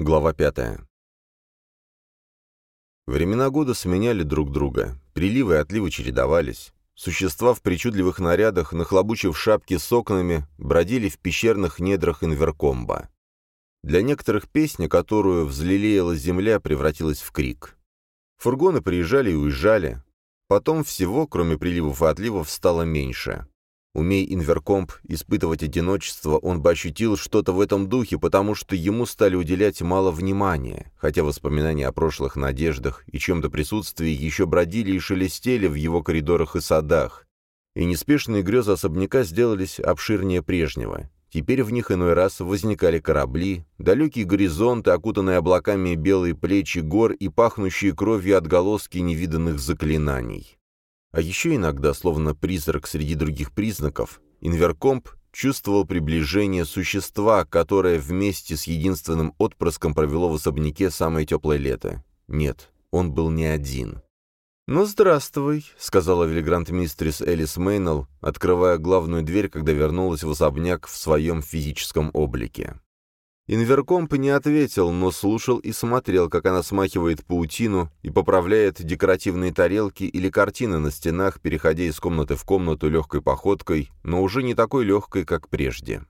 Глава пятая. Времена года сменяли друг друга, приливы и отливы чередовались. Существа в причудливых нарядах, нахлобучив шапки с окнами, бродили в пещерных недрах инверкомба. Для некоторых песня, которую взлелеяла земля, превратилась в крик. Фургоны приезжали и уезжали. Потом всего, кроме приливов и отливов, стало меньше. Умей Инверкомп испытывать одиночество, он бы ощутил что-то в этом духе, потому что ему стали уделять мало внимания, хотя воспоминания о прошлых надеждах и чем-то присутствии еще бродили и шелестели в его коридорах и садах, и неспешные грезы особняка сделались обширнее прежнего. Теперь в них иной раз возникали корабли, далекие горизонты, окутанные облаками белые плечи гор и пахнущие кровью отголоски невиданных заклинаний. А еще иногда, словно призрак среди других признаков, Инверкомп чувствовал приближение существа, которое вместе с единственным отпрыском провело в особняке самое теплое лето. Нет, он был не один. «Ну, здравствуй», — сказала Вильгрант мистрис Элис Мейнелл, открывая главную дверь, когда вернулась в особняк в своем физическом облике. Инверкомп не ответил, но слушал и смотрел, как она смахивает паутину и поправляет декоративные тарелки или картины на стенах, переходя из комнаты в комнату легкой походкой, но уже не такой легкой, как прежде.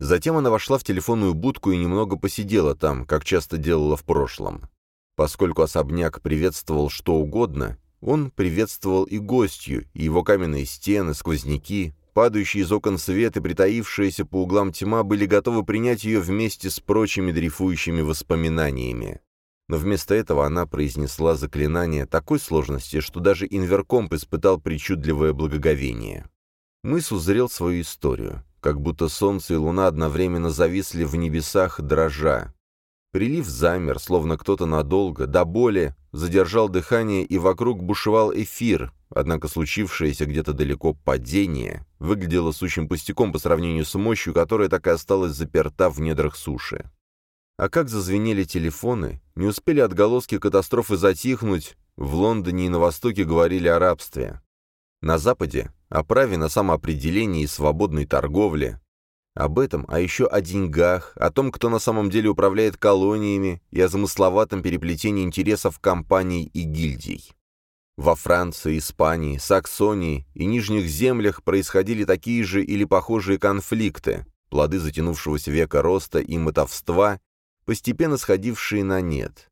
Затем она вошла в телефонную будку и немного посидела там, как часто делала в прошлом. Поскольку особняк приветствовал что угодно, он приветствовал и гостью, и его каменные стены, сквозняки, Падающие из окон свет и притаившаяся по углам тьма были готовы принять ее вместе с прочими дрейфующими воспоминаниями. Но вместо этого она произнесла заклинание такой сложности, что даже инверкомп испытал причудливое благоговение. Мыс узрел свою историю, как будто солнце и луна одновременно зависли в небесах дрожа. Прилив замер, словно кто-то надолго, до боли, задержал дыхание, и вокруг бушевал эфир, Однако случившееся где-то далеко падение выглядело сущим пустяком по сравнению с мощью, которая так и осталась заперта в недрах суши. А как зазвенели телефоны, не успели отголоски катастрофы затихнуть, в Лондоне и на Востоке говорили о рабстве. На Западе — о праве на самоопределение и свободной торговле. Об этом, а еще о деньгах, о том, кто на самом деле управляет колониями и о замысловатом переплетении интересов компаний и гильдий. Во Франции, Испании, Саксонии и Нижних землях происходили такие же или похожие конфликты, плоды затянувшегося века роста и мотовства, постепенно сходившие на нет.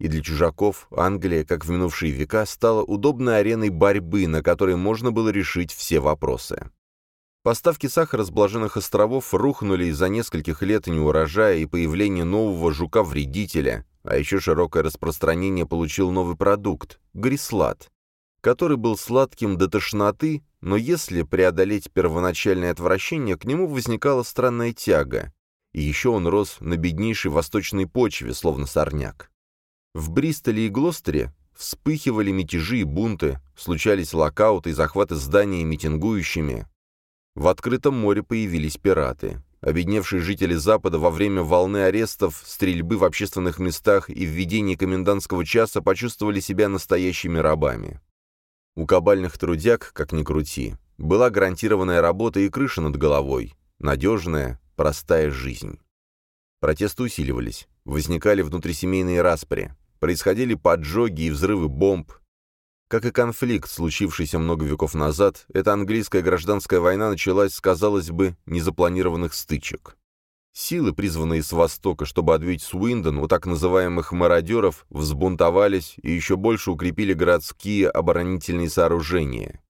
И для чужаков Англия, как в минувшие века, стала удобной ареной борьбы, на которой можно было решить все вопросы. Поставки сахара с блаженных островов рухнули из-за нескольких лет неурожая и появления нового жука-вредителя, а еще широкое распространение получил новый продукт – грислат, который был сладким до тошноты, но если преодолеть первоначальное отвращение, к нему возникала странная тяга, и еще он рос на беднейшей восточной почве, словно сорняк. В Бристоле и Глостере вспыхивали мятежи и бунты, случались локауты и захваты зданий митингующими. В открытом море появились пираты. Обедневшие жители Запада во время волны арестов, стрельбы в общественных местах и введения комендантского часа почувствовали себя настоящими рабами. У кабальных трудяг, как ни крути, была гарантированная работа и крыша над головой, надежная, простая жизнь. Протесты усиливались, возникали внутрисемейные распри, происходили поджоги и взрывы бомб, как и конфликт, случившийся много веков назад, эта английская гражданская война началась с, казалось бы, незапланированных стычек. Силы, призванные с Востока, чтобы отбить Суиндон у так называемых мародеров, взбунтовались и еще больше укрепили городские оборонительные сооружения.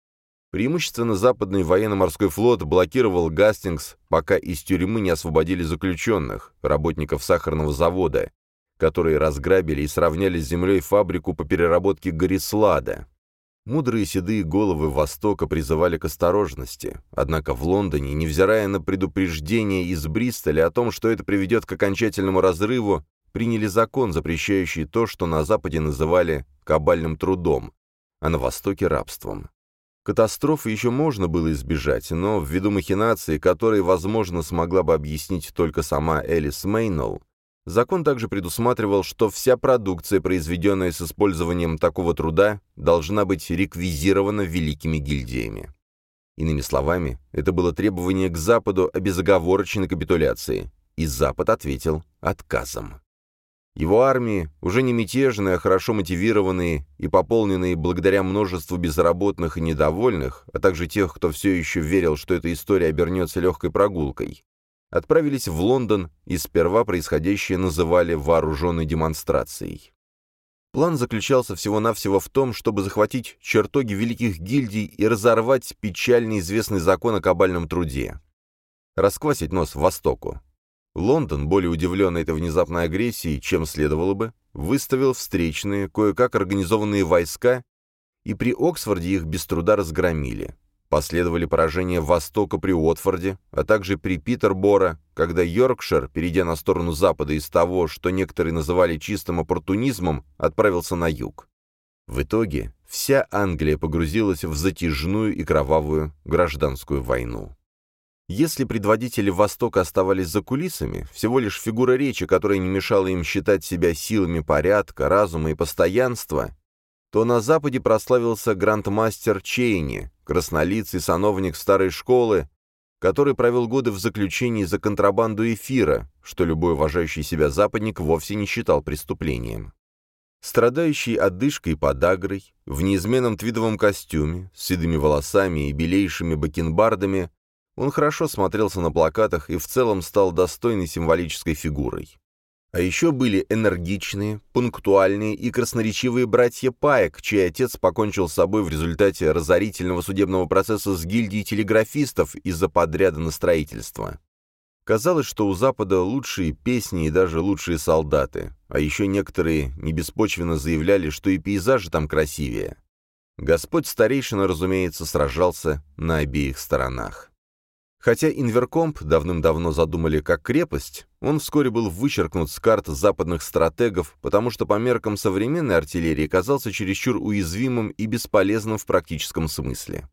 Преимущественно западный военно-морской флот блокировал Гастингс, пока из тюрьмы не освободили заключенных, работников сахарного завода, которые разграбили и сравняли с землей фабрику по переработке горислада. Мудрые седые головы Востока призывали к осторожности, однако в Лондоне, невзирая на предупреждение из Бристоля о том, что это приведет к окончательному разрыву, приняли закон, запрещающий то, что на Западе называли «кабальным трудом», а на Востоке – рабством. Катастрофы еще можно было избежать, но ввиду махинации, которые, возможно, смогла бы объяснить только сама Элис Мейнелл, Закон также предусматривал, что вся продукция, произведенная с использованием такого труда, должна быть реквизирована великими гильдиями. Иными словами, это было требование к Западу о безоговорочной капитуляции, и Запад ответил отказом. Его армии, уже не мятежные, а хорошо мотивированные и пополненные благодаря множеству безработных и недовольных, а также тех, кто все еще верил, что эта история обернется легкой прогулкой, отправились в Лондон и сперва происходящее называли вооруженной демонстрацией. План заключался всего-навсего в том, чтобы захватить чертоги великих гильдий и разорвать печально известный закон о кабальном труде. Расквасить нос Востоку. Лондон, более удивленный этой внезапной агрессией, чем следовало бы, выставил встречные, кое-как организованные войска, и при Оксфорде их без труда разгромили. Последовали поражения Востока при Уотфорде, а также при Питербора, когда Йоркшир, перейдя на сторону Запада из того, что некоторые называли чистым оппортунизмом, отправился на юг. В итоге вся Англия погрузилась в затяжную и кровавую гражданскую войну. Если предводители Востока оставались за кулисами, всего лишь фигура речи, которая не мешала им считать себя силами порядка, разума и постоянства, то на Западе прославился грандмастер Чейни, краснолицый сановник старой школы, который провел годы в заключении за контрабанду эфира, что любой уважающий себя западник вовсе не считал преступлением. Страдающий одышкой и подагрой, в неизменном твидовом костюме, с седыми волосами и белейшими бакенбардами, он хорошо смотрелся на плакатах и в целом стал достойной символической фигурой. А еще были энергичные, пунктуальные и красноречивые братья Паек, чей отец покончил с собой в результате разорительного судебного процесса с гильдией телеграфистов из-за подряда на строительство. Казалось, что у Запада лучшие песни и даже лучшие солдаты, а еще некоторые небеспочвенно заявляли, что и пейзажи там красивее. Господь старейшина, разумеется, сражался на обеих сторонах. Хотя Инверкомп давным-давно задумали как крепость, он вскоре был вычеркнут с карт западных стратегов, потому что по меркам современной артиллерии казался чересчур уязвимым и бесполезным в практическом смысле.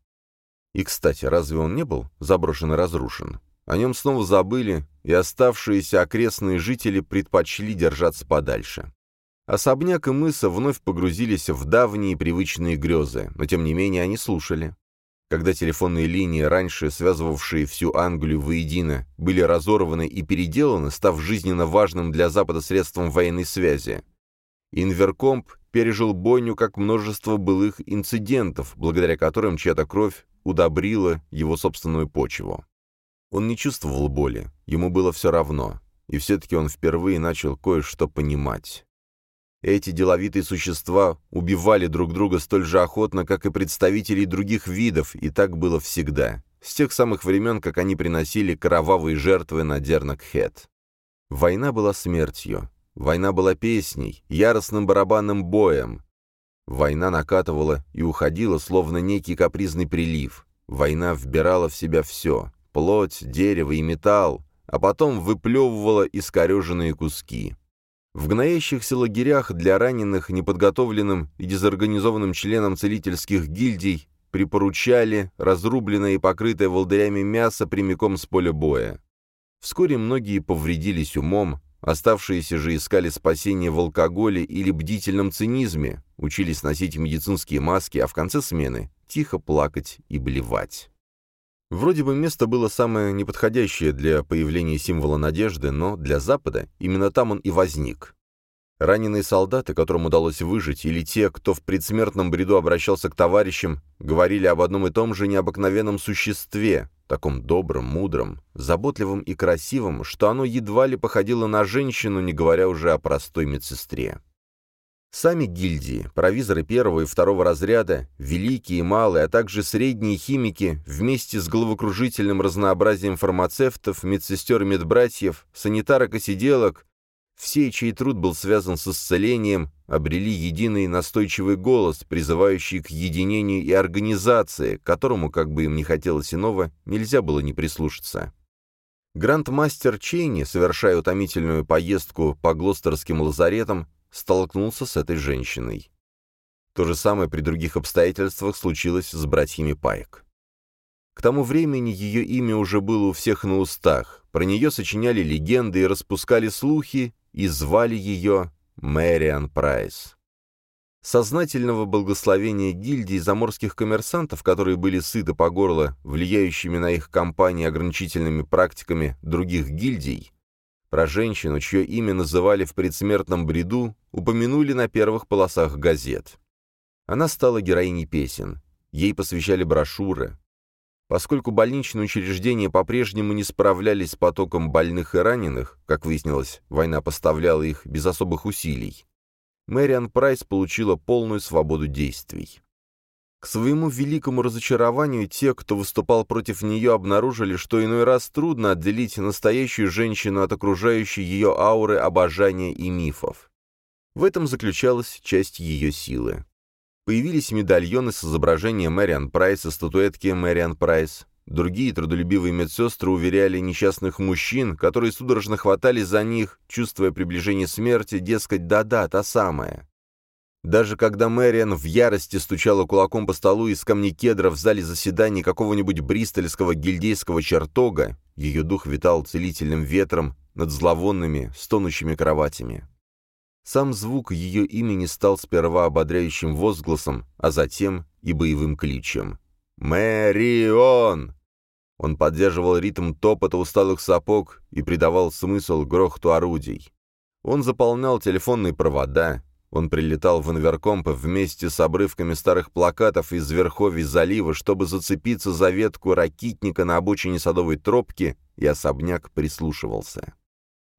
И, кстати, разве он не был заброшен и разрушен? О нем снова забыли, и оставшиеся окрестные жители предпочли держаться подальше. Особняк и мыса вновь погрузились в давние привычные грезы, но тем не менее они слушали. Когда телефонные линии, раньше связывавшие всю Англию воедино, были разорваны и переделаны, став жизненно важным для Запада средством военной связи, Инверкомп пережил бойню как множество былых инцидентов, благодаря которым чья-то кровь удобрила его собственную почву. Он не чувствовал боли, ему было все равно, и все-таки он впервые начал кое-что понимать. Эти деловитые существа убивали друг друга столь же охотно, как и представителей других видов, и так было всегда, с тех самых времен, как они приносили кровавые жертвы на Дернакхет. Война была смертью, война была песней, яростным барабанным боем. Война накатывала и уходила, словно некий капризный прилив. Война вбирала в себя все — плоть, дерево и металл, а потом выплевывала искореженные куски. В гноящихся лагерях для раненых, неподготовленным и дезорганизованным членам целительских гильдий припоручали разрубленное и покрытое волдырями мясо прямиком с поля боя. Вскоре многие повредились умом, оставшиеся же искали спасения в алкоголе или бдительном цинизме, учились носить медицинские маски, а в конце смены тихо плакать и блевать. Вроде бы место было самое неподходящее для появления символа надежды, но для Запада именно там он и возник. Раненые солдаты, которым удалось выжить, или те, кто в предсмертном бреду обращался к товарищам, говорили об одном и том же необыкновенном существе, таком добром, мудром, заботливом и красивом, что оно едва ли походило на женщину, не говоря уже о простой медсестре. Сами гильдии, провизоры первого и второго разряда, великие и малые, а также средние химики, вместе с головокружительным разнообразием фармацевтов, медсестер и медбратьев, санитарок и сиделок, все, чей труд был связан с исцелением, обрели единый настойчивый голос, призывающий к единению и организации, которому, как бы им ни хотелось иного, нельзя было не прислушаться. Грандмастер Чейни, совершая утомительную поездку по глостерским лазаретам, столкнулся с этой женщиной. То же самое при других обстоятельствах случилось с братьями Пайк. К тому времени ее имя уже было у всех на устах, про нее сочиняли легенды и распускали слухи, и звали ее Мэриан Прайс. Сознательного благословения гильдии заморских коммерсантов, которые были сыты по горло влияющими на их компании ограничительными практиками других гильдий, Про женщину, чье имя называли в предсмертном бреду, упомянули на первых полосах газет. Она стала героиней песен. Ей посвящали брошюры. Поскольку больничные учреждения по-прежнему не справлялись с потоком больных и раненых, как выяснилось, война поставляла их без особых усилий, Мэриан Прайс получила полную свободу действий. К своему великому разочарованию те, кто выступал против нее, обнаружили, что иной раз трудно отделить настоящую женщину от окружающей ее ауры обожания и мифов. В этом заключалась часть ее силы. Появились медальоны с изображением Мэриан Прайс и статуэтки Мэриан Прайс. Другие трудолюбивые медсестры уверяли несчастных мужчин, которые судорожно хватались за них, чувствуя приближение смерти, дескать, да-да, та самая. Даже когда Мэриан в ярости стучала кулаком по столу из камней кедра в зале заседаний какого-нибудь бристольского гильдейского чертога, ее дух витал целительным ветром над зловонными, стонущими кроватями. Сам звук ее имени стал сперва ободряющим возгласом, а затем и боевым кличем. «Мэрион!» Он поддерживал ритм топота усталых сапог и придавал смысл грохоту орудий. Он заполнял телефонные провода, он прилетал в Инверкомп вместе с обрывками старых плакатов из Верховья залива, чтобы зацепиться за ветку ракитника на обочине садовой тропки, и особняк прислушивался.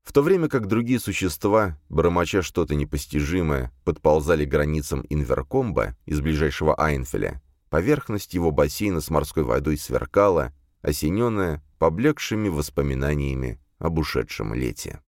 В то время как другие существа, бормоча что-то непостижимое, подползали к границам Инверкомба из ближайшего Айнфеля, поверхность его бассейна с морской водой сверкала, осененная поблекшими воспоминаниями об ушедшем лете.